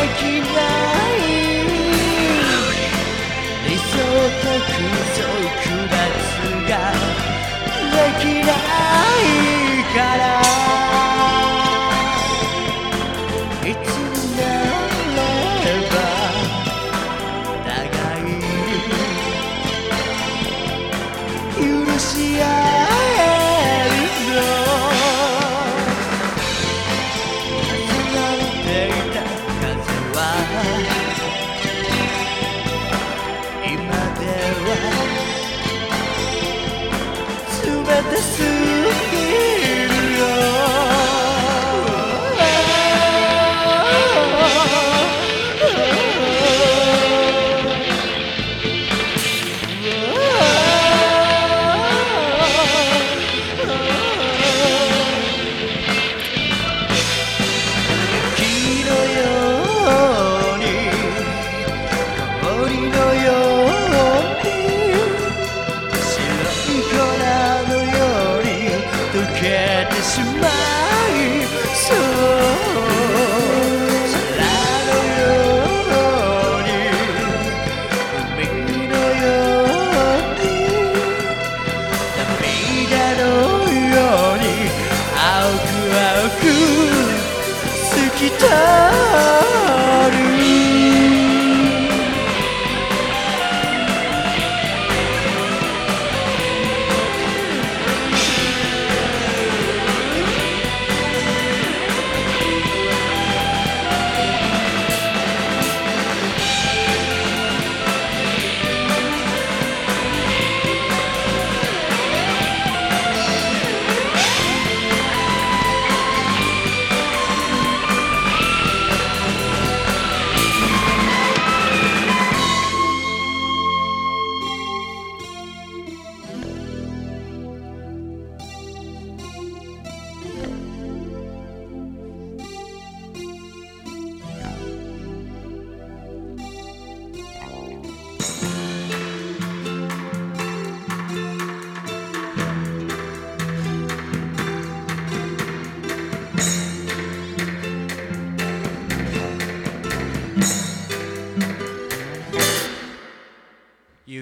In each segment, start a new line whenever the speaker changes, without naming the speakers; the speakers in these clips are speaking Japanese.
making またしまい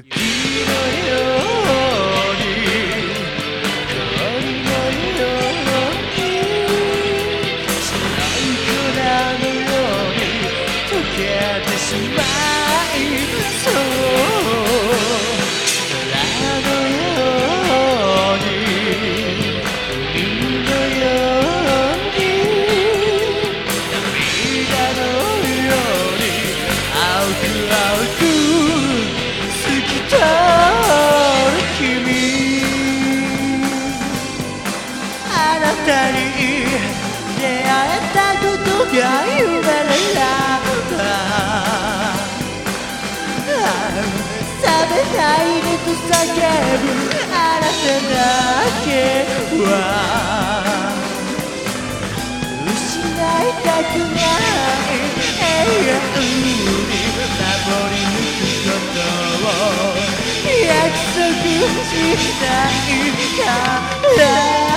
you. あなたに出会えたことが夢なら食べないでと叫ぶあなただけは。失いたくない。永遠に守り抜くことを約束したいから。